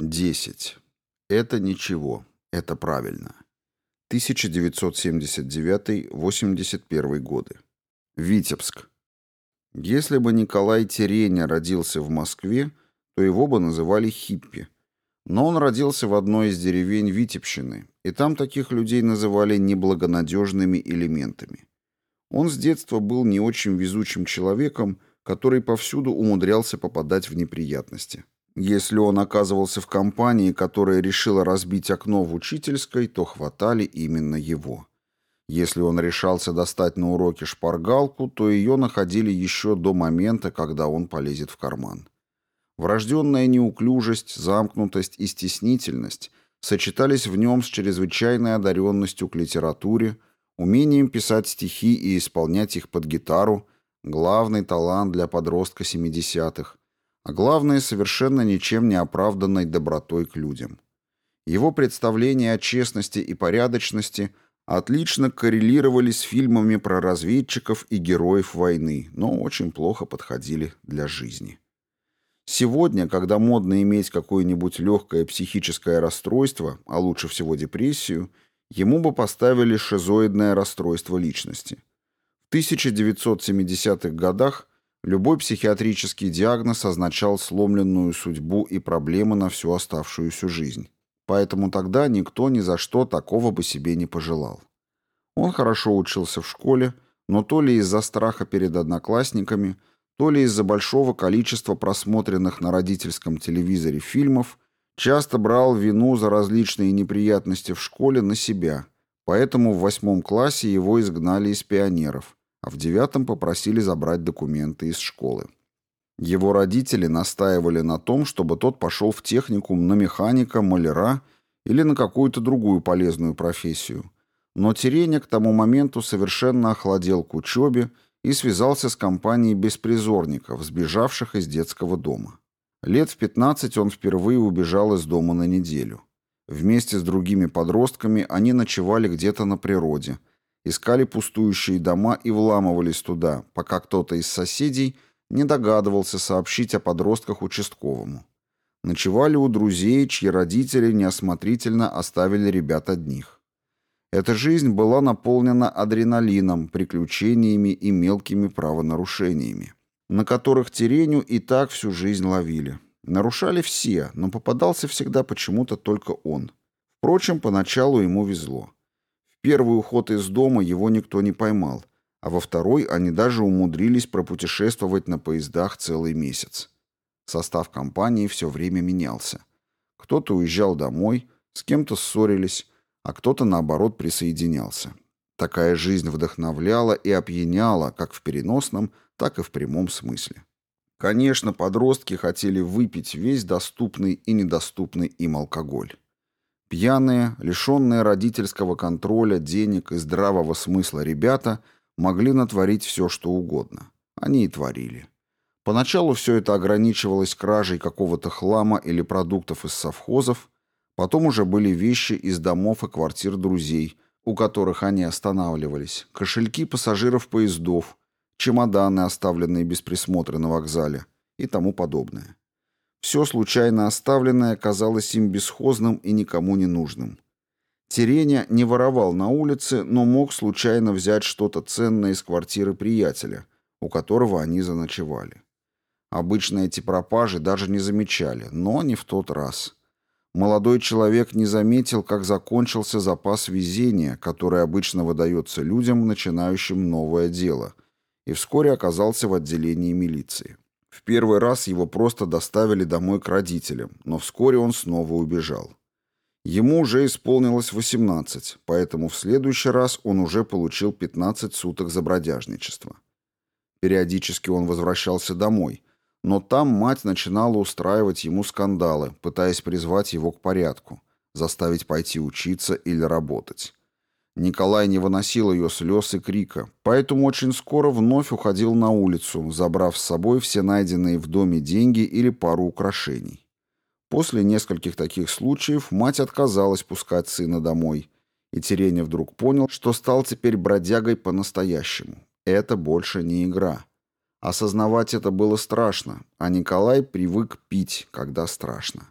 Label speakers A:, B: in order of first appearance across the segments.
A: 10. Это ничего. Это правильно. 1979-81 годы. Витебск. Если бы Николай Тереня родился в Москве, то его бы называли хиппи. Но он родился в одной из деревень Витебщины, и там таких людей называли неблагонадежными элементами. Он с детства был не очень везучим человеком, который повсюду умудрялся попадать в неприятности. Если он оказывался в компании, которая решила разбить окно в учительской, то хватали именно его. Если он решался достать на уроке шпаргалку, то ее находили еще до момента, когда он полезет в карман. Врожденная неуклюжесть, замкнутость и стеснительность сочетались в нем с чрезвычайной одаренностью к литературе, умением писать стихи и исполнять их под гитару, главный талант для подростка 70-х, а главное, совершенно ничем не оправданной добротой к людям. Его представления о честности и порядочности отлично коррелировали с фильмами про разведчиков и героев войны, но очень плохо подходили для жизни. Сегодня, когда модно иметь какое-нибудь легкое психическое расстройство, а лучше всего депрессию, ему бы поставили шизоидное расстройство личности. В 1970-х годах Любой психиатрический диагноз означал сломленную судьбу и проблемы на всю оставшуюся жизнь. Поэтому тогда никто ни за что такого бы себе не пожелал. Он хорошо учился в школе, но то ли из-за страха перед одноклассниками, то ли из-за большого количества просмотренных на родительском телевизоре фильмов, часто брал вину за различные неприятности в школе на себя, поэтому в восьмом классе его изгнали из пионеров, а в девятом попросили забрать документы из школы. Его родители настаивали на том, чтобы тот пошел в техникум на механика, маляра или на какую-то другую полезную профессию. Но Тереня к тому моменту совершенно охладел к учебе и связался с компанией беспризорников, сбежавших из детского дома. Лет в 15 он впервые убежал из дома на неделю. Вместе с другими подростками они ночевали где-то на природе, искали пустующие дома и вламывались туда, пока кто-то из соседей не догадывался сообщить о подростках участковому. Ночевали у друзей, чьи родители неосмотрительно оставили ребят одних. Эта жизнь была наполнена адреналином, приключениями и мелкими правонарушениями, на которых Тереню и так всю жизнь ловили. Нарушали все, но попадался всегда почему-то только он. Впрочем, поначалу ему везло первый уход из дома его никто не поймал, а во второй они даже умудрились пропутешествовать на поездах целый месяц. Состав компании все время менялся. Кто-то уезжал домой, с кем-то ссорились, а кто-то, наоборот, присоединялся. Такая жизнь вдохновляла и опьяняла как в переносном, так и в прямом смысле. Конечно, подростки хотели выпить весь доступный и недоступный им алкоголь. Пьяные, лишенные родительского контроля, денег и здравого смысла ребята могли натворить все, что угодно. Они и творили. Поначалу все это ограничивалось кражей какого-то хлама или продуктов из совхозов, потом уже были вещи из домов и квартир друзей, у которых они останавливались, кошельки пассажиров поездов, чемоданы, оставленные без присмотра на вокзале и тому подобное. Все случайно оставленное казалось им бесхозным и никому не нужным. Тереня не воровал на улице, но мог случайно взять что-то ценное из квартиры приятеля, у которого они заночевали. Обычно эти пропажи даже не замечали, но не в тот раз. Молодой человек не заметил, как закончился запас везения, который обычно выдается людям, начинающим новое дело, и вскоре оказался в отделении милиции. Первый раз его просто доставили домой к родителям, но вскоре он снова убежал. Ему уже исполнилось 18, поэтому в следующий раз он уже получил 15 суток за бродяжничество. Периодически он возвращался домой, но там мать начинала устраивать ему скандалы, пытаясь призвать его к порядку, заставить пойти учиться или работать. Николай не выносил ее слез и крика, поэтому очень скоро вновь уходил на улицу, забрав с собой все найденные в доме деньги или пару украшений. После нескольких таких случаев мать отказалась пускать сына домой, и Тереня вдруг понял, что стал теперь бродягой по-настоящему. Это больше не игра. Осознавать это было страшно, а Николай привык пить, когда страшно.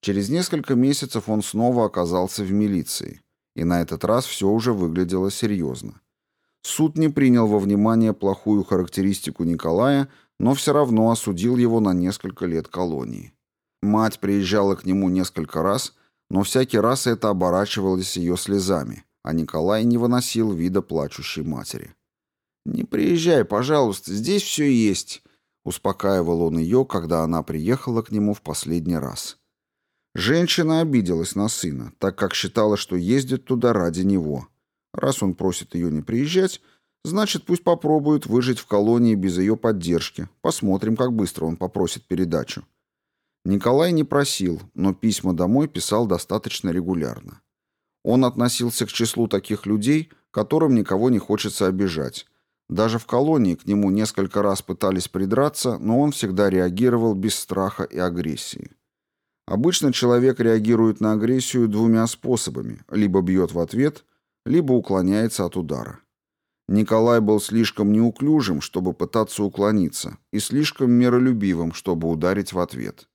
A: Через несколько месяцев он снова оказался в милиции, и на этот раз все уже выглядело серьезно. Суд не принял во внимание плохую характеристику Николая, но все равно осудил его на несколько лет колонии. Мать приезжала к нему несколько раз, но всякий раз это оборачивалось ее слезами, а Николай не выносил вида плачущей матери. «Не приезжай, пожалуйста, здесь все есть», — успокаивал он ее, когда она приехала к нему в последний раз. Женщина обиделась на сына, так как считала, что ездит туда ради него. Раз он просит ее не приезжать, значит, пусть попробует выжить в колонии без ее поддержки. Посмотрим, как быстро он попросит передачу. Николай не просил, но письма домой писал достаточно регулярно. Он относился к числу таких людей, которым никого не хочется обижать. Даже в колонии к нему несколько раз пытались придраться, но он всегда реагировал без страха и агрессии. Обычно человек реагирует на агрессию двумя способами. Либо бьет в ответ, либо уклоняется от удара. Николай был слишком неуклюжим, чтобы пытаться уклониться, и слишком миролюбивым, чтобы ударить в ответ.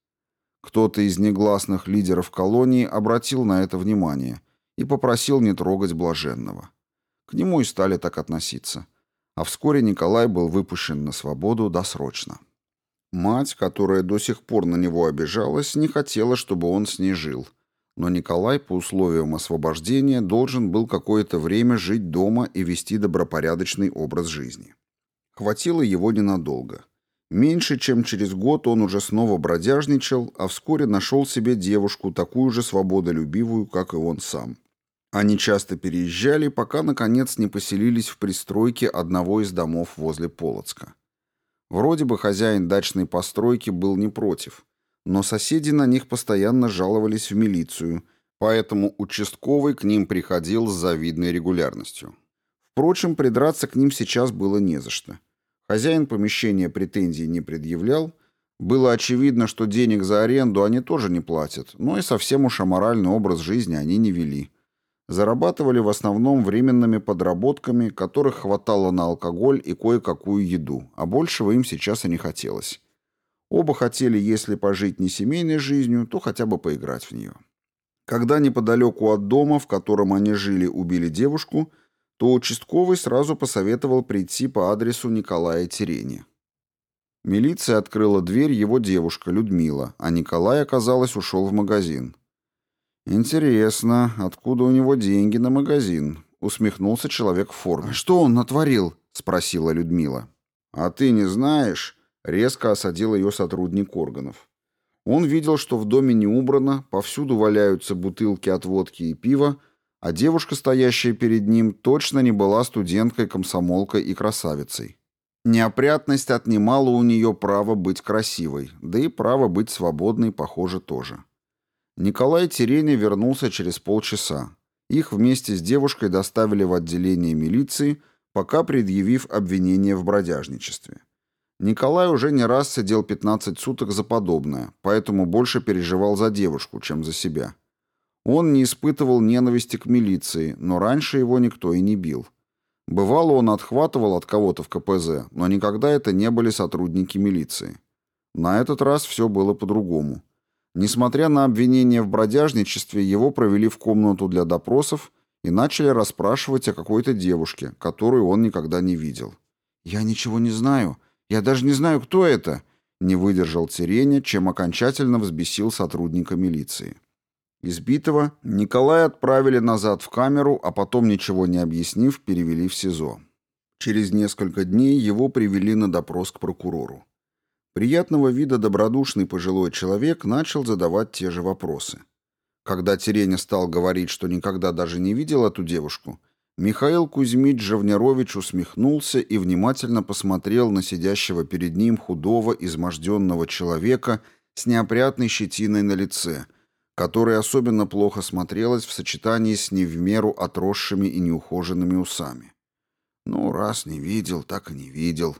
A: Кто-то из негласных лидеров колонии обратил на это внимание и попросил не трогать блаженного. К нему и стали так относиться. А вскоре Николай был выпущен на свободу досрочно. Мать, которая до сих пор на него обижалась, не хотела, чтобы он с ней жил. Но Николай по условиям освобождения должен был какое-то время жить дома и вести добропорядочный образ жизни. Хватило его ненадолго. Меньше чем через год он уже снова бродяжничал, а вскоре нашел себе девушку, такую же свободолюбивую, как и он сам. Они часто переезжали, пока, наконец, не поселились в пристройке одного из домов возле Полоцка. Вроде бы хозяин дачной постройки был не против, но соседи на них постоянно жаловались в милицию, поэтому участковый к ним приходил с завидной регулярностью. Впрочем, придраться к ним сейчас было не за что. Хозяин помещения претензий не предъявлял, было очевидно, что денег за аренду они тоже не платят, но и совсем уж аморальный образ жизни они не вели зарабатывали в основном временными подработками, которых хватало на алкоголь и кое-какую еду, а большего им сейчас и не хотелось. Оба хотели, если пожить не семейной жизнью, то хотя бы поиграть в нее. Когда неподалеку от дома, в котором они жили, убили девушку, то участковый сразу посоветовал прийти по адресу Николая Терени. Милиция открыла дверь его девушка, Людмила, а Николай, оказалось, ушел в магазин. «Интересно, откуда у него деньги на магазин?» — усмехнулся человек в форме.
B: «Что он натворил?» — спросила Людмила.
A: «А ты не знаешь?» — резко осадил ее сотрудник органов. Он видел, что в доме не убрано, повсюду валяются бутылки от водки и пива, а девушка, стоящая перед ним, точно не была студенткой, комсомолкой и красавицей. Неопрятность отнимала у нее право быть красивой, да и право быть свободной, похоже, тоже. Николай Терени вернулся через полчаса. Их вместе с девушкой доставили в отделение милиции, пока предъявив обвинение в бродяжничестве. Николай уже не раз сидел 15 суток за подобное, поэтому больше переживал за девушку, чем за себя. Он не испытывал ненависти к милиции, но раньше его никто и не бил. Бывало, он отхватывал от кого-то в КПЗ, но никогда это не были сотрудники милиции. На этот раз все было по-другому. Несмотря на обвинение в бродяжничестве, его провели в комнату для допросов и начали расспрашивать о какой-то девушке, которую он никогда не видел.
B: «Я ничего не знаю. Я даже не знаю, кто это», — не выдержал Тереня, чем окончательно взбесил сотрудника милиции. Избитого Николая отправили назад в камеру, а потом, ничего не объяснив, перевели в СИЗО. Через несколько дней его привели на допрос к прокурору. Приятного вида добродушный пожилой человек начал задавать те же вопросы. Когда Тереня стал говорить, что никогда даже не видел эту девушку, Михаил Кузьмич Жавнерович усмехнулся и внимательно посмотрел на сидящего перед ним худого, изможденного человека с неопрятной щетиной на лице, которая особенно плохо смотрелась в сочетании с не в меру отросшими и неухоженными усами. «Ну, раз не видел, так и не видел.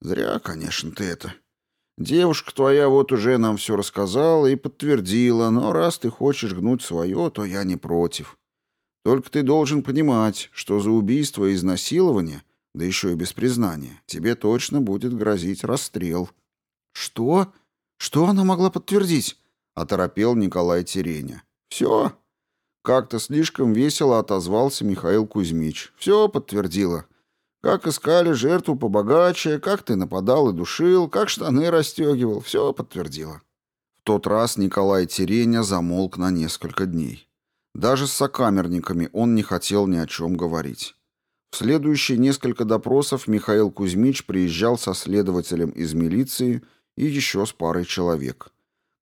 B: Зря, конечно, ты это. Девушка твоя вот уже нам все рассказала и подтвердила, но раз ты хочешь гнуть свое, то я не против. Только ты должен понимать, что за убийство и изнасилование, да еще и без признания, тебе точно будет грозить расстрел». «Что? Что она могла подтвердить?
A: Оторопел Николай Тереня. «Все?» Как-то слишком весело отозвался Михаил Кузьмич. «Все подтвердила. Как искали жертву побогаче, как ты нападал и душил, как штаны расстегивал. Все подтвердила». В тот раз Николай Тереня замолк на несколько дней. Даже с сокамерниками он не хотел ни о чем говорить. В следующие несколько допросов Михаил Кузьмич приезжал со следователем из милиции и еще с парой человек.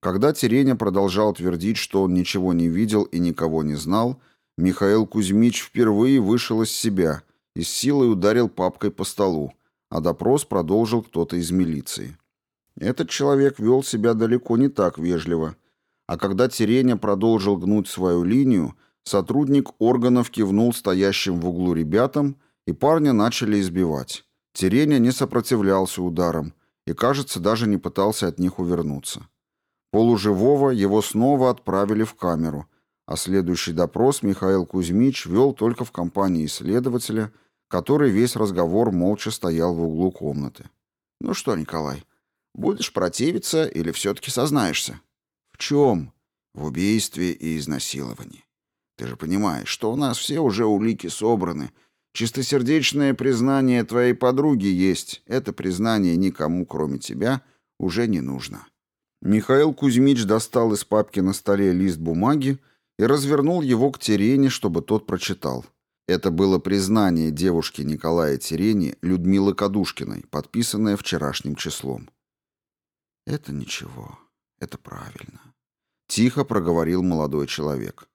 A: Когда Тереня продолжал твердить, что он ничего не видел и никого не знал, Михаил Кузьмич впервые вышел из себя и с силой ударил папкой по столу, а допрос продолжил кто-то из милиции. Этот человек вел себя далеко не так вежливо, а когда Тереня продолжил гнуть свою линию, сотрудник органов кивнул стоящим в углу ребятам, и парня начали избивать. Тереня не сопротивлялся ударам и, кажется, даже не пытался от них увернуться. Полуживого его снова отправили в камеру, а следующий допрос Михаил Кузьмич вел только в компании следователя, который весь разговор молча стоял в углу комнаты. «Ну что, Николай, будешь противиться или все-таки сознаешься?» «В чем?» «В убийстве и изнасиловании. Ты же понимаешь, что у нас все уже улики собраны. Чистосердечное признание твоей подруги есть. Это признание никому, кроме тебя, уже не нужно». Михаил Кузьмич достал из папки на столе лист бумаги и развернул его к Терене, чтобы тот прочитал. Это было признание девушки Николая Терени Людмилы Кадушкиной, подписанное вчерашним числом. «Это ничего, это правильно», — тихо проговорил молодой человек.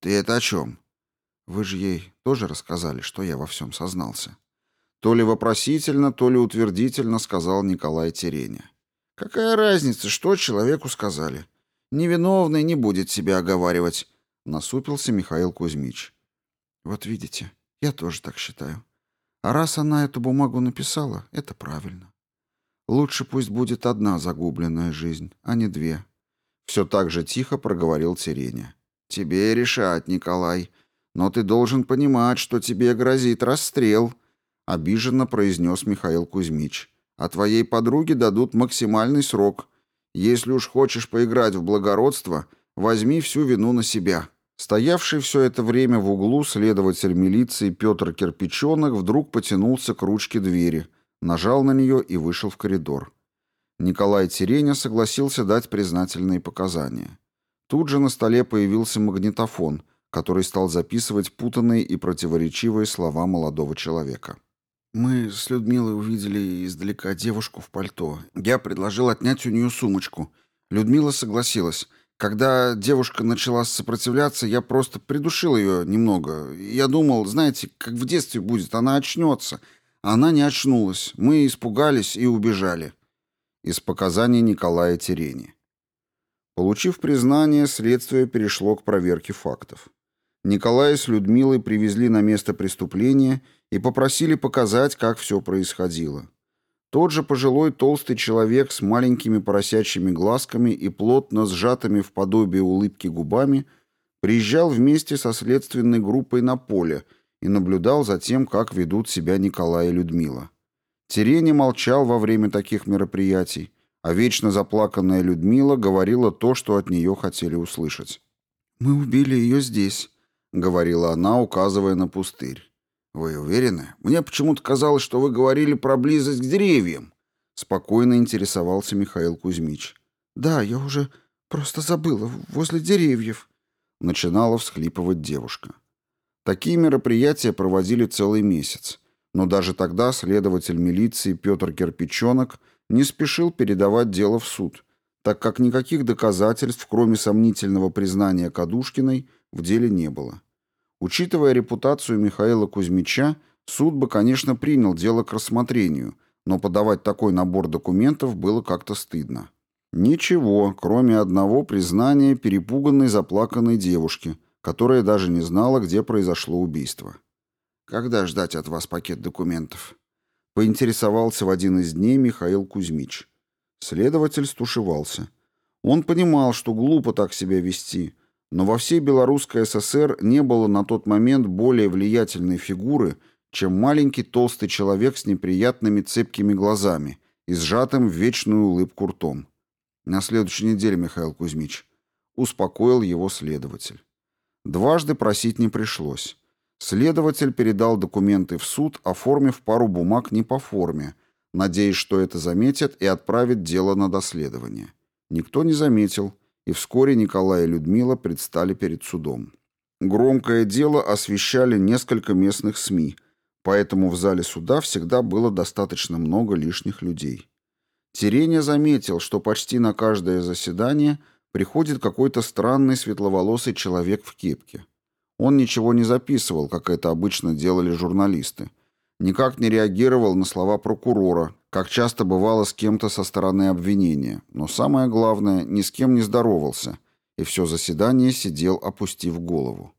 A: «Ты это о чем?» «Вы же ей тоже рассказали, что я во всем сознался». То ли вопросительно, то ли утвердительно сказал Николай Тереня. Какая разница, что человеку сказали? Невиновный не будет себя оговаривать, насупился Михаил Кузьмич. Вот видите, я тоже так считаю. А раз она эту бумагу написала, это правильно. Лучше пусть будет одна загубленная жизнь, а не две. Все так же тихо проговорил Тереня. Тебе решать, Николай. Но ты должен понимать, что тебе грозит расстрел, обиженно произнес Михаил Кузьмич а твоей подруге дадут максимальный срок. Если уж хочешь поиграть в благородство, возьми всю вину на себя». Стоявший все это время в углу следователь милиции Петр Кирпичонок вдруг потянулся к ручке двери, нажал на нее и вышел в коридор. Николай Тереня согласился дать признательные показания. Тут же на столе появился магнитофон, который стал записывать путанные и противоречивые слова молодого человека. Мы с Людмилой увидели издалека девушку в пальто. Я предложил отнять у нее сумочку. Людмила согласилась. Когда девушка начала сопротивляться, я просто придушил ее немного. Я думал, знаете, как в детстве будет, она очнется. Она не очнулась. Мы испугались и убежали. Из показаний Николая Терени. Получив признание, следствие перешло к проверке фактов. Николая с Людмилой привезли на место преступления и попросили показать, как все происходило. Тот же пожилой толстый человек с маленькими поросячьими глазками и плотно сжатыми в подобие улыбки губами приезжал вместе со следственной группой на поле и наблюдал за тем, как ведут себя Николай и Людмила. Терени молчал во время таких мероприятий, а вечно заплаканная Людмила говорила то, что от нее хотели услышать. «Мы убили ее здесь», — говорила она, указывая на пустырь. «Вы уверены? Мне почему-то казалось, что вы говорили про близость к деревьям», — спокойно интересовался Михаил Кузьмич. «Да, я уже просто забыла. Возле деревьев», — начинала всхлипывать девушка. Такие мероприятия проводили целый месяц, но даже тогда следователь милиции Петр Кирпичонок не спешил передавать дело в суд, так как никаких доказательств, кроме сомнительного признания Кадушкиной, в деле не было. Учитывая репутацию Михаила Кузьмича, суд бы, конечно, принял дело к рассмотрению, но подавать такой набор документов было как-то стыдно. Ничего, кроме одного признания перепуганной заплаканной девушки, которая даже не знала, где произошло убийство. «Когда ждать от вас пакет документов?» Поинтересовался в один из дней Михаил Кузьмич. Следователь стушевался. Он понимал, что глупо так себя вести, но во всей Белорусской ССР не было на тот момент более влиятельной фигуры, чем маленький толстый человек с неприятными цепкими глазами и сжатым в вечную улыбку ртом. На следующей неделе, Михаил Кузьмич. успокоил его следователь. Дважды просить не пришлось. Следователь передал документы в суд, оформив пару бумаг не по форме, надеясь, что это заметят и отправит дело на доследование. Никто не заметил, и вскоре Николай и Людмила предстали перед судом. Громкое дело освещали несколько местных СМИ, поэтому в зале суда всегда было достаточно много лишних людей. Тереня заметил, что почти на каждое заседание приходит какой-то странный светловолосый человек в кепке. Он ничего не записывал, как это обычно делали журналисты. Никак не реагировал на слова прокурора, как часто бывало с кем-то со стороны обвинения. Но самое главное, ни с кем не здоровался, и все заседание сидел, опустив голову.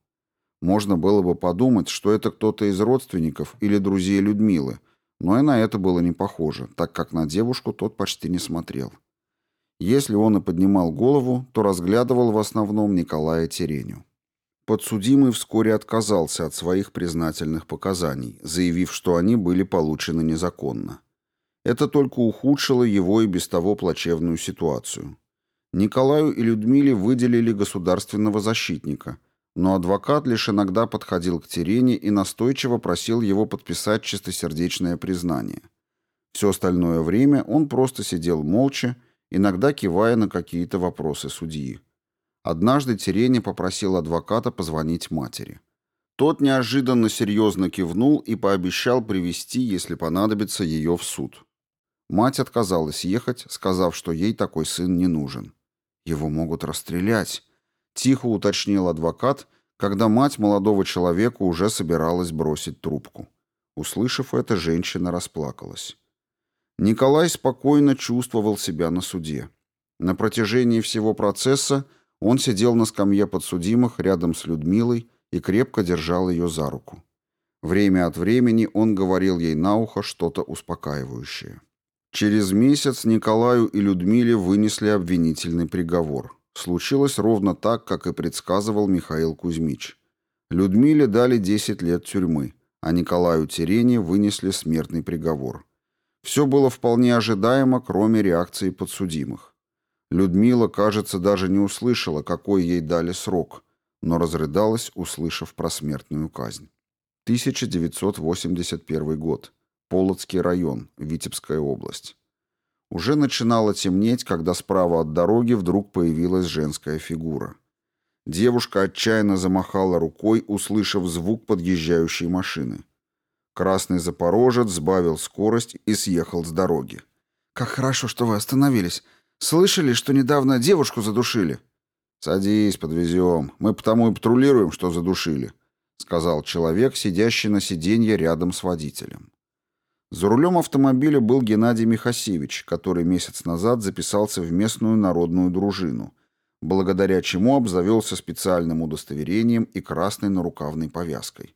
A: Можно было бы подумать, что это кто-то из родственников или друзей Людмилы, но и на это было не похоже, так как на девушку тот почти не смотрел. Если он и поднимал голову, то разглядывал в основном Николая Тереню. Подсудимый вскоре отказался от своих признательных показаний, заявив, что они были получены незаконно. Это только ухудшило его и без того плачевную ситуацию. Николаю и Людмиле выделили государственного защитника, но адвокат лишь иногда подходил к Терене и настойчиво просил его подписать чистосердечное признание. Все остальное время он просто сидел молча, иногда кивая на какие-то вопросы судьи. Однажды Тереня попросил адвоката позвонить матери. Тот неожиданно серьезно кивнул и пообещал привести, если понадобится, ее в суд. Мать отказалась ехать, сказав, что ей такой сын не нужен. «Его могут расстрелять», — тихо уточнил адвокат, когда мать молодого человека уже собиралась бросить трубку. Услышав это, женщина расплакалась. Николай спокойно чувствовал себя на суде. На протяжении всего процесса он сидел на скамье подсудимых рядом с Людмилой и крепко держал ее за руку. Время от времени он говорил ей на ухо что-то успокаивающее. Через месяц Николаю и Людмиле вынесли обвинительный приговор. Случилось ровно так, как и предсказывал Михаил Кузьмич. Людмиле дали 10 лет тюрьмы, а Николаю Терене вынесли смертный приговор. Все было вполне ожидаемо, кроме реакции подсудимых. Людмила, кажется, даже не услышала, какой ей дали срок, но разрыдалась, услышав про смертную казнь. 1981 год. Полоцкий район, Витебская область. Уже начинало темнеть, когда справа от дороги вдруг появилась женская фигура. Девушка отчаянно замахала рукой, услышав звук подъезжающей машины. Красный запорожец сбавил скорость и съехал с дороги. «Как хорошо, что вы остановились. Слышали, что недавно девушку задушили?» «Садись, подвезем. Мы потому и патрулируем, что задушили», — сказал человек, сидящий на сиденье рядом с водителем. За рулем автомобиля был Геннадий Михасевич, который месяц назад записался в местную народную дружину, благодаря чему обзавелся специальным удостоверением и красной нарукавной повязкой.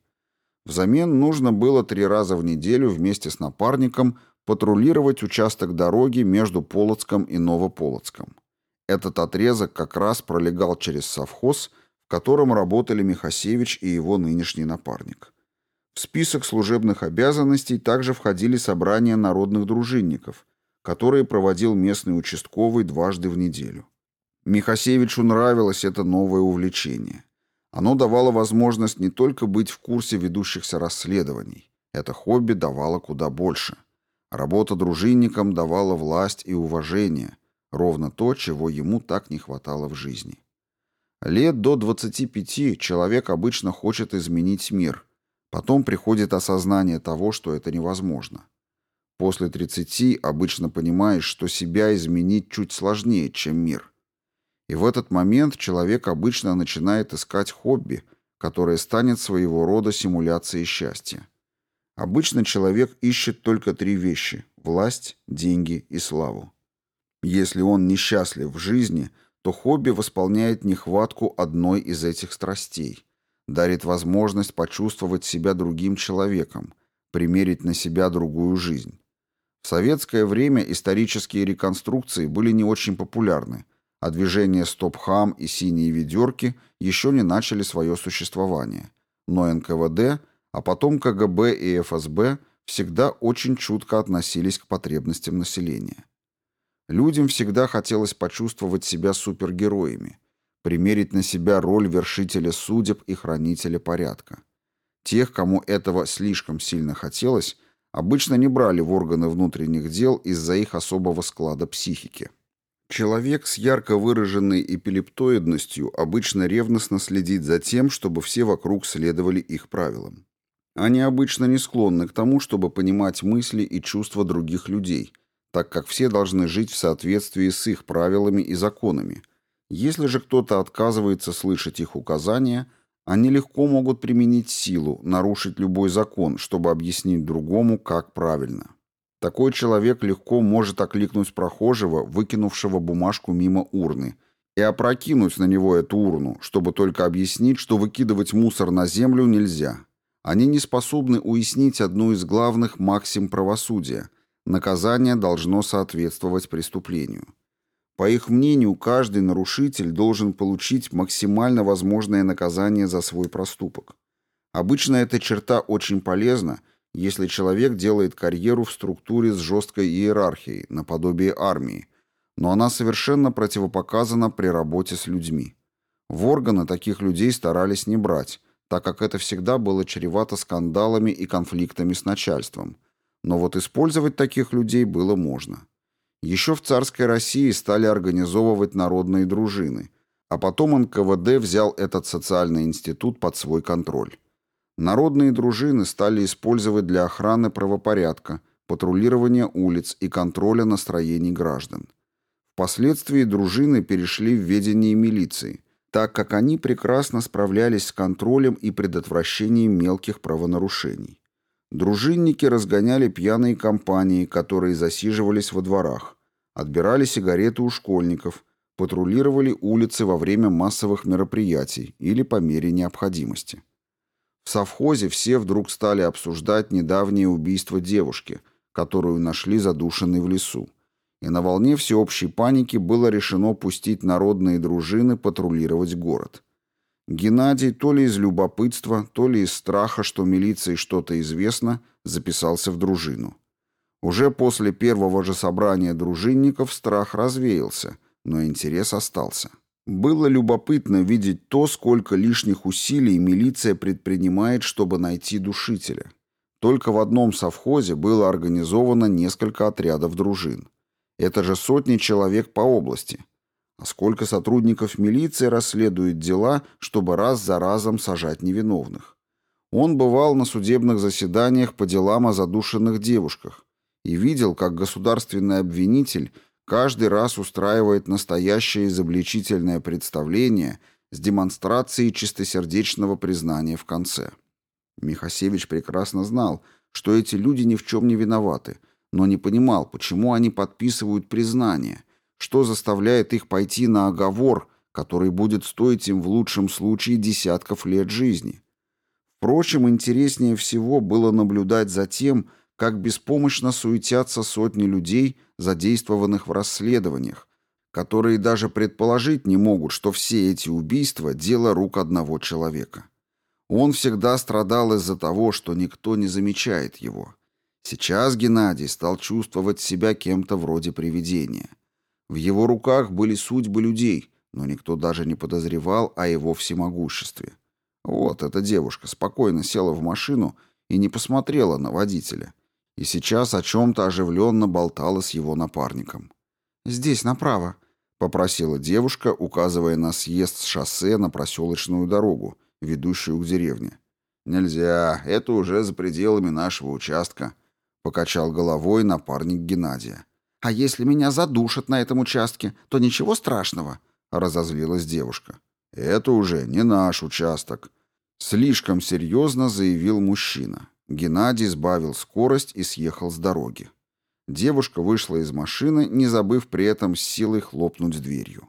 A: Взамен нужно было три раза в неделю вместе с напарником патрулировать участок дороги между Полоцком и Новополоцком. Этот отрезок как раз пролегал через совхоз, в котором работали Михасевич и его нынешний напарник. В список служебных обязанностей также входили собрания народных дружинников, которые проводил местный участковый дважды в неделю. Михасевичу нравилось это новое увлечение. Оно давало возможность не только быть в курсе ведущихся расследований. Это хобби давало куда больше. Работа дружинником давала власть и уважение, ровно то, чего ему так не хватало в жизни. Лет до 25 человек обычно хочет изменить мир, потом приходит осознание того, что это невозможно. После 30 обычно понимаешь, что себя изменить чуть сложнее, чем мир. И в этот момент человек обычно начинает искать хобби, которое станет своего рода симуляцией счастья. Обычно человек ищет только три вещи – власть, деньги и славу. Если он несчастлив в жизни, то хобби восполняет нехватку одной из этих страстей, дарит возможность почувствовать себя другим человеком, примерить на себя другую жизнь. В советское время исторические реконструкции были не очень популярны, а движения «Стоп-хам» и «Синие ведерки» еще не начали свое существование. Но НКВД – а потом КГБ и ФСБ всегда очень чутко относились к потребностям населения. Людям всегда хотелось почувствовать себя супергероями, примерить на себя роль вершителя судеб и хранителя порядка. Тех, кому этого слишком сильно хотелось, обычно не брали в органы внутренних дел из-за их особого склада психики. Человек с ярко выраженной эпилептоидностью обычно ревностно следит за тем, чтобы все вокруг следовали их правилам. Они обычно не склонны к тому, чтобы понимать мысли и чувства других людей, так как все должны жить в соответствии с их правилами и законами. Если же кто-то отказывается слышать их указания, они легко могут применить силу, нарушить любой закон, чтобы объяснить другому, как правильно. Такой человек легко может окликнуть прохожего, выкинувшего бумажку мимо урны, и опрокинуть на него эту урну, чтобы только объяснить, что выкидывать мусор на землю нельзя. Они не способны уяснить одну из главных максим правосудия – наказание должно соответствовать преступлению. По их мнению, каждый нарушитель должен получить максимально возможное наказание за свой проступок. Обычно эта черта очень полезна – если человек делает карьеру в структуре с жесткой иерархией, наподобие армии, но она совершенно противопоказана при работе с людьми. В органы таких людей старались не брать, так как это всегда было чревато скандалами и конфликтами с начальством. Но вот использовать таких людей было можно. Еще в царской России стали организовывать народные дружины, а потом НКВД взял этот социальный институт под свой контроль. Народные дружины стали использовать для охраны правопорядка, патрулирования улиц и контроля настроений граждан. Впоследствии дружины перешли в ведение милиции, так как они прекрасно справлялись с контролем и предотвращением мелких правонарушений. Дружинники разгоняли пьяные компании, которые засиживались во дворах, отбирали сигареты у школьников, патрулировали улицы во время массовых мероприятий или по мере необходимости. В совхозе все вдруг стали обсуждать недавнее убийство девушки, которую нашли задушенной в лесу. И на волне всеобщей паники было решено пустить народные дружины патрулировать город. Геннадий то ли из любопытства, то ли из страха, что милиции что-то известно, записался в дружину. Уже после первого же собрания дружинников страх развеялся, но интерес остался. Было любопытно видеть то, сколько лишних усилий милиция предпринимает, чтобы найти душителя. Только в одном совхозе было организовано несколько отрядов дружин. Это же сотни человек по области. А сколько сотрудников милиции расследует дела, чтобы раз за разом сажать невиновных. Он бывал на судебных заседаниях по делам о задушенных девушках и видел, как государственный обвинитель каждый раз устраивает настоящее изобличительное представление с демонстрацией чистосердечного признания в конце. Михасевич прекрасно знал, что эти люди ни в чем не виноваты, но не понимал, почему они подписывают признание, что заставляет их пойти на оговор, который будет стоить им в лучшем случае десятков лет жизни. Впрочем, интереснее всего было наблюдать за тем, как беспомощно суетятся сотни людей, задействованных в расследованиях, которые даже предположить не могут, что все эти убийства – дело рук одного человека. Он всегда страдал из-за того, что никто не замечает его. Сейчас Геннадий стал чувствовать себя кем-то вроде привидения. В его руках были судьбы людей, но никто даже не подозревал о его всемогуществе. Вот эта девушка спокойно села в машину и не посмотрела на водителя – и сейчас о чем-то оживленно болтала с его напарником. «Здесь направо», — попросила девушка, указывая на съезд с шоссе на проселочную дорогу, ведущую к деревне. «Нельзя, это уже за пределами нашего участка», — покачал головой напарник Геннадия. «А если меня задушат на этом участке, то ничего страшного», — разозлилась девушка. «Это уже не наш участок», — слишком серьезно заявил мужчина. Геннадий сбавил скорость и съехал с дороги. Девушка вышла из машины, не забыв при этом с силой хлопнуть дверью.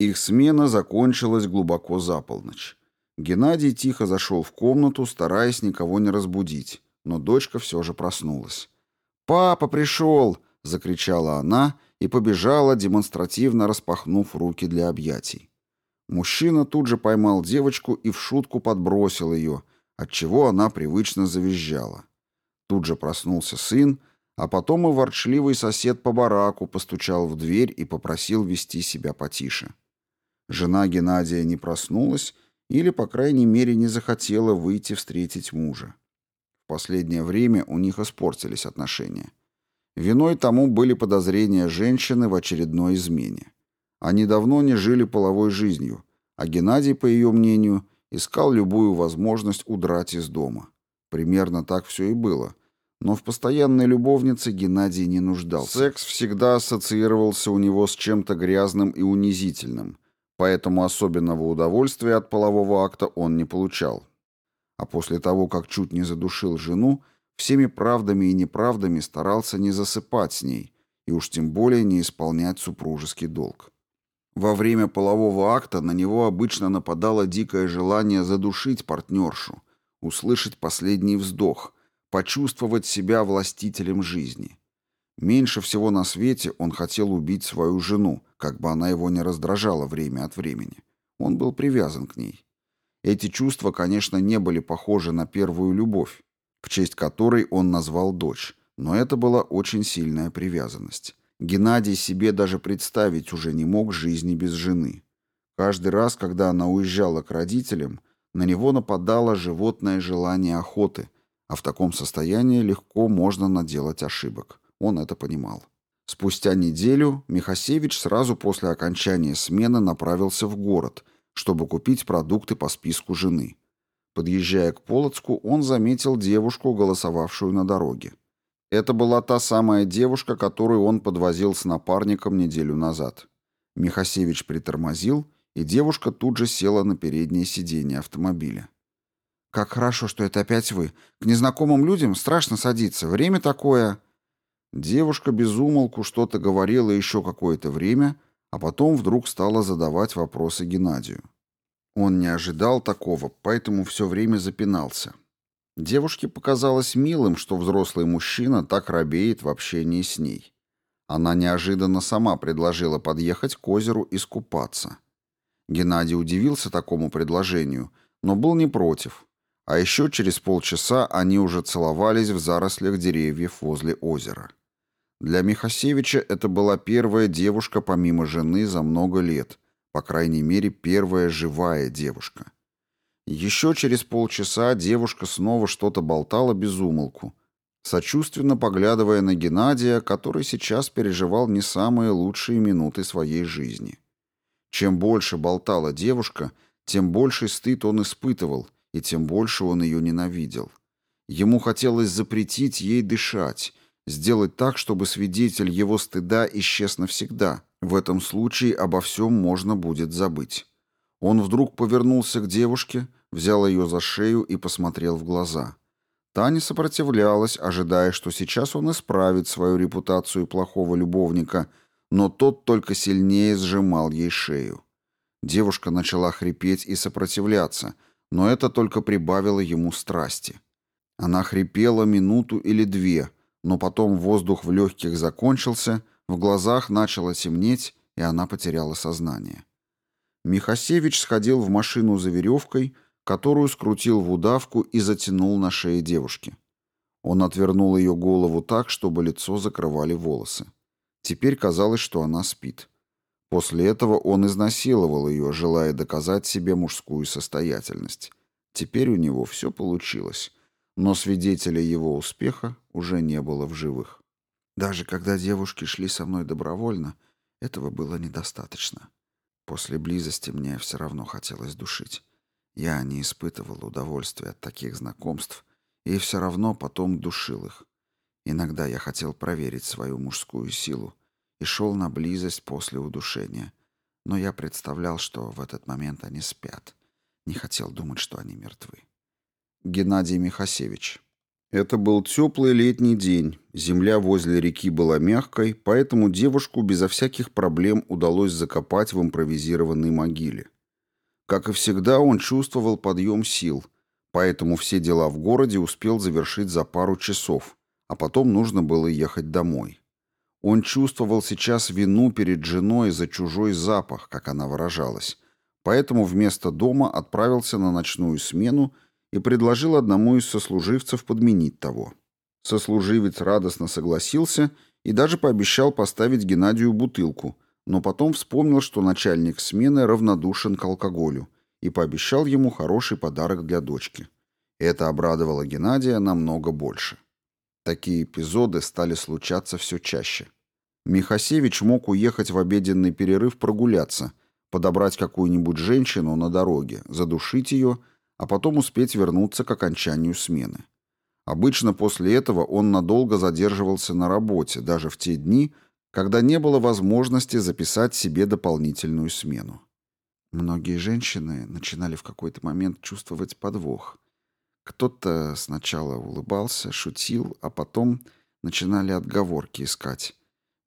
A: Их смена закончилась глубоко за полночь. Геннадий тихо зашел в комнату, стараясь никого не разбудить, но дочка все же проснулась. «Папа пришел!» — закричала она и побежала, демонстративно распахнув руки для объятий. Мужчина тут же поймал девочку и в шутку подбросил ее, отчего она привычно завизжала. Тут же проснулся сын, а потом и ворчливый сосед по бараку постучал в дверь и попросил вести себя потише. Жена Геннадия не проснулась или, по крайней мере, не захотела выйти встретить мужа. В последнее время у них испортились отношения. Виной тому были подозрения женщины в очередной измене. Они давно не жили половой жизнью, а Геннадий, по ее мнению, искал любую возможность удрать из дома. Примерно так все и было. Но в постоянной любовнице Геннадий не нуждался. Секс всегда ассоциировался у него с чем-то грязным и унизительным, поэтому особенного удовольствия от полового акта он не получал. А после того, как чуть не задушил жену, всеми правдами и неправдами старался не засыпать с ней и уж тем более не исполнять супружеский долг. Во время полового акта на него обычно нападало дикое желание задушить партнершу, услышать последний вздох, почувствовать себя властителем жизни. Меньше всего на свете он хотел убить свою жену, как бы она его не раздражала время от времени. Он был привязан к ней. Эти чувства, конечно, не были похожи на первую любовь, в честь которой он назвал дочь, но это была очень сильная привязанность. Геннадий себе даже представить уже не мог жизни без жены. Каждый раз, когда она уезжала к родителям, на него нападало животное желание охоты, а в таком состоянии легко можно наделать ошибок. Он это понимал. Спустя неделю Михасевич сразу после окончания смены направился в город, чтобы купить продукты по списку жены. Подъезжая к Полоцку, он заметил девушку, голосовавшую на дороге. Это была та самая девушка, которую он подвозил с напарником неделю назад. Михасевич притормозил, и девушка тут же села на переднее сиденье автомобиля. «Как хорошо, что это опять вы. К незнакомым людям страшно садиться. Время такое...» Девушка безумолку что-то говорила еще какое-то время, а потом вдруг стала задавать вопросы Геннадию. Он не ожидал такого, поэтому все время запинался. Девушке показалось милым, что взрослый мужчина так робеет в общении с ней. Она неожиданно сама предложила подъехать к озеру искупаться. Геннадий удивился такому предложению, но был не против. А еще через полчаса они уже целовались в зарослях деревьев возле озера. Для Михасевича это была первая девушка помимо жены за много лет, по крайней мере, первая живая девушка. Еще через полчаса девушка снова что-то болтала без умолку, сочувственно поглядывая на Геннадия, который сейчас переживал не самые лучшие минуты своей жизни. Чем больше болтала девушка, тем больше стыд он испытывал, и тем больше он ее ненавидел. Ему хотелось запретить ей дышать, Сделать так, чтобы свидетель его стыда исчез навсегда. В этом случае обо всем можно будет забыть. Он вдруг повернулся к девушке, взял ее за шею и посмотрел в глаза. Таня сопротивлялась, ожидая, что сейчас он исправит свою репутацию плохого любовника, но тот только сильнее сжимал ей шею. Девушка начала хрипеть и сопротивляться, но это только прибавило ему страсти. Она хрипела минуту или две — но потом воздух в легких закончился, в глазах начало темнеть, и она потеряла сознание. Михасевич сходил в машину за веревкой, которую скрутил в удавку и затянул на шее девушки. Он отвернул ее голову так, чтобы лицо закрывали волосы. Теперь казалось, что она спит. После этого он изнасиловал ее, желая доказать себе мужскую состоятельность. Теперь у него все получилось но свидетелей его успеха уже не было в живых. Даже когда девушки шли со мной добровольно, этого было недостаточно. После близости мне все равно хотелось душить. Я не испытывал удовольствия от таких знакомств и все равно потом душил их. Иногда я хотел проверить свою мужскую силу и шел на близость после удушения, но я представлял, что в этот момент они спят. Не хотел думать, что они мертвы. Геннадий Михасевич. Это был теплый летний день. Земля возле реки была мягкой, поэтому девушку безо всяких проблем удалось закопать в импровизированной могиле. Как и всегда, он чувствовал подъем сил, поэтому все дела в городе успел завершить за пару часов, а потом нужно было ехать домой. Он чувствовал сейчас вину перед женой за чужой запах, как она выражалась, поэтому вместо дома отправился на ночную смену и предложил одному из сослуживцев подменить того. Сослуживец радостно согласился и даже пообещал поставить Геннадию бутылку, но потом вспомнил, что начальник смены равнодушен к алкоголю и пообещал ему хороший подарок для дочки. Это обрадовало Геннадия намного больше. Такие эпизоды стали случаться все чаще. Михасевич мог уехать в обеденный перерыв прогуляться, подобрать какую-нибудь женщину на дороге, задушить ее, а потом успеть вернуться к окончанию смены. Обычно после этого он надолго задерживался на работе, даже в те дни, когда не было возможности записать себе дополнительную смену. Многие женщины начинали в какой-то момент чувствовать подвох. Кто-то сначала улыбался, шутил, а потом начинали отговорки искать.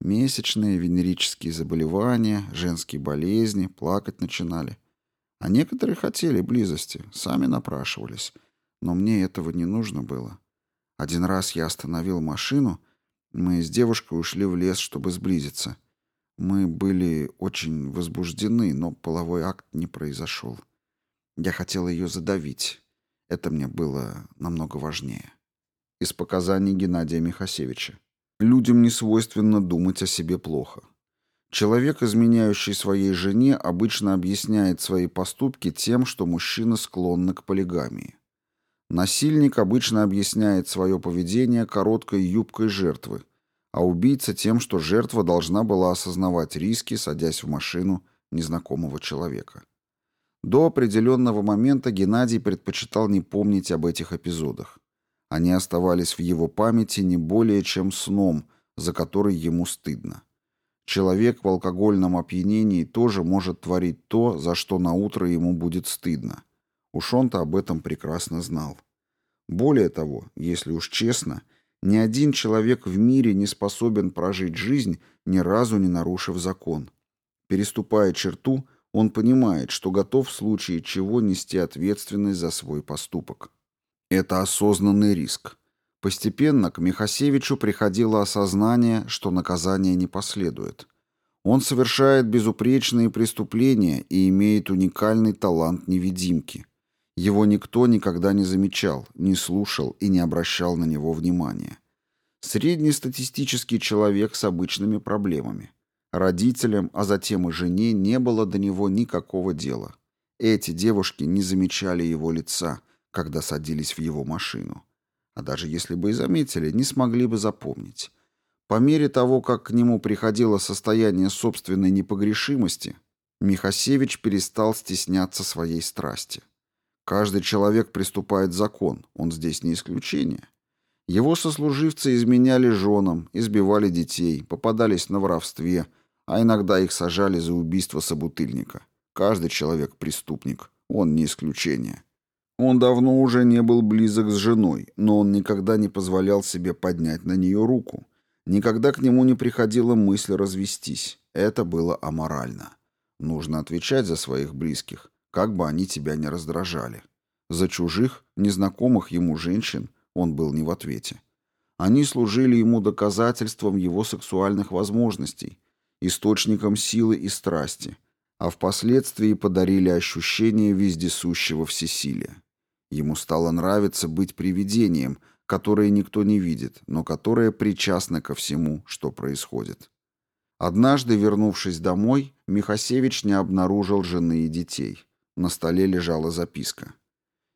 A: Месячные, венерические заболевания, женские болезни, плакать начинали. А некоторые хотели близости, сами напрашивались. Но мне этого не нужно было. Один раз я остановил машину, мы с девушкой ушли в лес, чтобы сблизиться. Мы были очень возбуждены, но половой акт не произошел. Я хотел ее задавить. Это мне было намного важнее. Из показаний Геннадия Михасевича. Людям не свойственно думать о себе плохо. Человек, изменяющий своей жене, обычно объясняет свои поступки тем, что мужчина склонны к полигамии. Насильник обычно объясняет свое поведение короткой юбкой жертвы, а убийца тем, что жертва должна была осознавать риски, садясь в машину незнакомого человека. До определенного момента Геннадий предпочитал не помнить об этих эпизодах. Они оставались в его памяти не более чем сном, за который ему стыдно. Человек в алкогольном опьянении тоже может творить то, за что на утро ему будет стыдно. Уж он-то об этом прекрасно знал. Более того, если уж честно, ни один человек в мире не способен прожить жизнь, ни разу не нарушив закон. Переступая черту, он понимает, что готов в случае чего нести ответственность за свой поступок. Это осознанный риск. Постепенно к Михасевичу приходило осознание, что наказание не последует. Он совершает безупречные преступления и имеет уникальный талант невидимки. Его никто никогда не замечал, не слушал и не обращал на него внимания. Среднестатистический человек с обычными проблемами. Родителям, а затем и жене не было до него никакого дела. Эти девушки не замечали его лица, когда садились в его машину. А даже если бы и заметили, не смогли бы запомнить. По мере того, как к нему приходило состояние собственной непогрешимости, Михасевич перестал стесняться своей страсти. Каждый человек приступает закон, он здесь не исключение. Его сослуживцы изменяли женам, избивали детей, попадались на воровстве, а иногда их сажали за убийство собутыльника. Каждый человек преступник, он не исключение. Он давно уже не был близок с женой, но он никогда не позволял себе поднять на нее руку. Никогда к нему не приходила мысль развестись. Это было аморально. Нужно отвечать за своих близких, как бы они тебя не раздражали. За чужих, незнакомых ему женщин он был не в ответе. Они служили ему доказательством его сексуальных возможностей, источником силы и страсти, а впоследствии подарили ощущение вездесущего всесилия. Ему стало нравиться быть привидением, которое никто не видит, но которое причастно ко всему, что происходит. Однажды, вернувшись домой, Михасевич не обнаружил жены и детей. На столе лежала записка.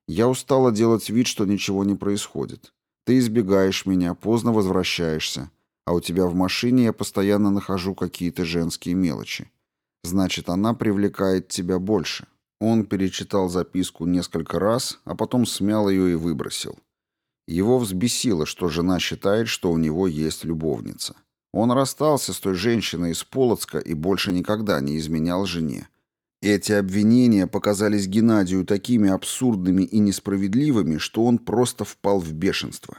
A: «Я устала делать вид, что ничего не происходит. Ты избегаешь меня, поздно возвращаешься, а у тебя в машине я постоянно нахожу какие-то женские мелочи. Значит, она привлекает тебя больше». Он перечитал записку несколько раз, а потом смял ее и выбросил. Его взбесило, что жена считает, что у него есть любовница. Он расстался с той женщиной из Полоцка и больше никогда не изменял жене. Эти обвинения показались Геннадию такими абсурдными и несправедливыми, что он просто впал в бешенство.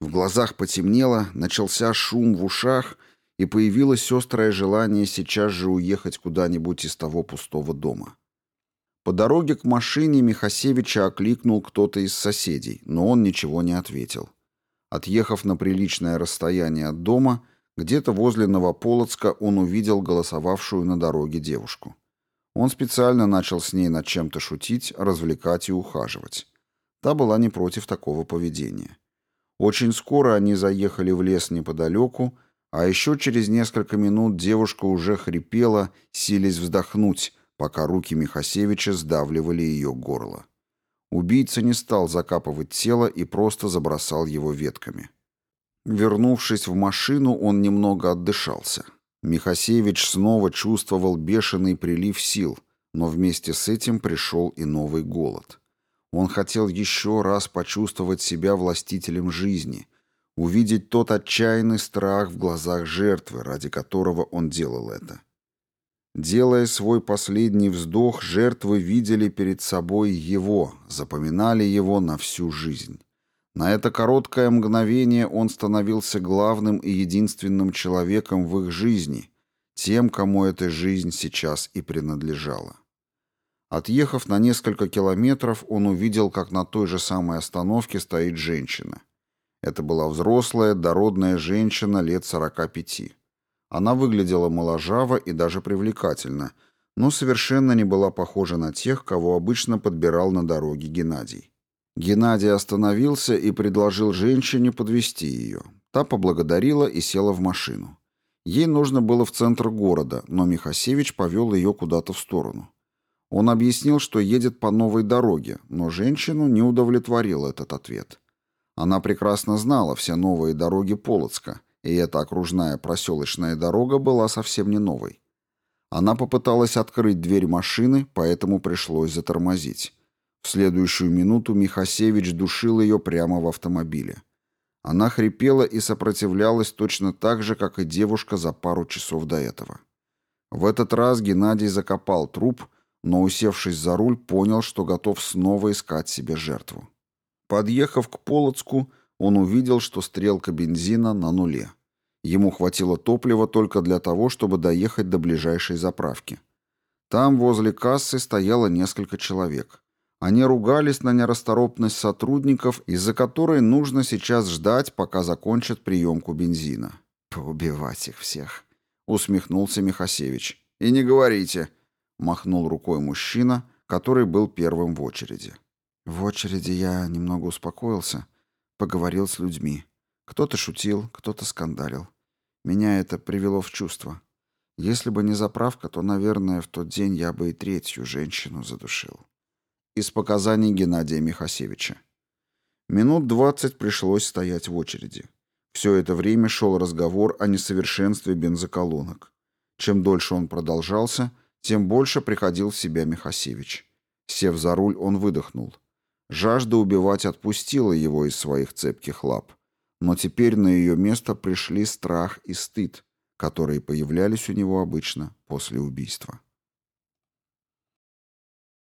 A: В глазах потемнело, начался шум в ушах, и появилось острое желание сейчас же уехать куда-нибудь из того пустого дома. По дороге к машине Михасевича окликнул кто-то из соседей, но он ничего не ответил. Отъехав на приличное расстояние от дома, где-то возле Новополоцка он увидел голосовавшую на дороге девушку. Он специально начал с ней над чем-то шутить, развлекать и ухаживать. Та была не против такого поведения. Очень скоро они заехали в лес неподалеку, А еще через несколько минут девушка уже хрипела, силясь вздохнуть, пока руки Михасевича сдавливали ее горло. Убийца не стал закапывать тело и просто забросал его ветками. Вернувшись в машину, он немного отдышался. Михасевич снова чувствовал бешеный прилив сил, но вместе с этим пришел и новый голод. Он хотел еще раз почувствовать себя властителем жизни, увидеть тот отчаянный страх в глазах жертвы, ради которого он делал это. Делая свой последний вздох, жертвы видели перед собой его, запоминали его на всю жизнь. На это короткое мгновение он становился главным и единственным человеком в их жизни, тем, кому эта жизнь сейчас и принадлежала. Отъехав на несколько километров, он увидел, как на той же самой остановке стоит женщина. Это была взрослая, дородная женщина лет 45. Она выглядела моложаво и даже привлекательно, но совершенно не была похожа на тех, кого обычно подбирал на дороге Геннадий. Геннадий остановился и предложил женщине подвести ее. Та поблагодарила и села в машину. Ей нужно было в центр города, но Михасевич повел ее куда-то в сторону. Он объяснил, что едет по новой дороге, но женщину не удовлетворил этот ответ. Она прекрасно знала все новые дороги Полоцка, и эта окружная проселочная дорога была совсем не новой. Она попыталась открыть дверь машины, поэтому пришлось затормозить. В следующую минуту Михасевич душил ее прямо в автомобиле. Она хрипела и сопротивлялась точно так же, как и девушка за пару часов до этого. В этот раз Геннадий закопал труп, но, усевшись за руль, понял, что готов снова искать себе жертву. Подъехав к Полоцку, он увидел, что стрелка бензина на нуле. Ему хватило топлива только для того, чтобы доехать до ближайшей заправки. Там, возле кассы, стояло несколько человек. Они ругались на нерасторопность сотрудников, из-за которой нужно сейчас ждать, пока закончат приемку бензина. «Поубивать их всех», — усмехнулся Михасевич. «И не говорите», — махнул рукой мужчина, который был первым в очереди. В очереди я немного успокоился, поговорил с людьми. Кто-то шутил, кто-то скандалил. Меня это привело в чувство. Если бы не заправка, то, наверное, в тот день я бы и третью женщину задушил. Из показаний Геннадия Михасевича. Минут двадцать пришлось стоять в очереди. Все это время шел разговор о несовершенстве бензоколонок. Чем дольше он продолжался, тем больше приходил в себя Михасевич. Сев за руль, он выдохнул. Жажда убивать отпустила его из своих цепких лап. Но теперь на ее место пришли страх и стыд, которые появлялись у него обычно после убийства.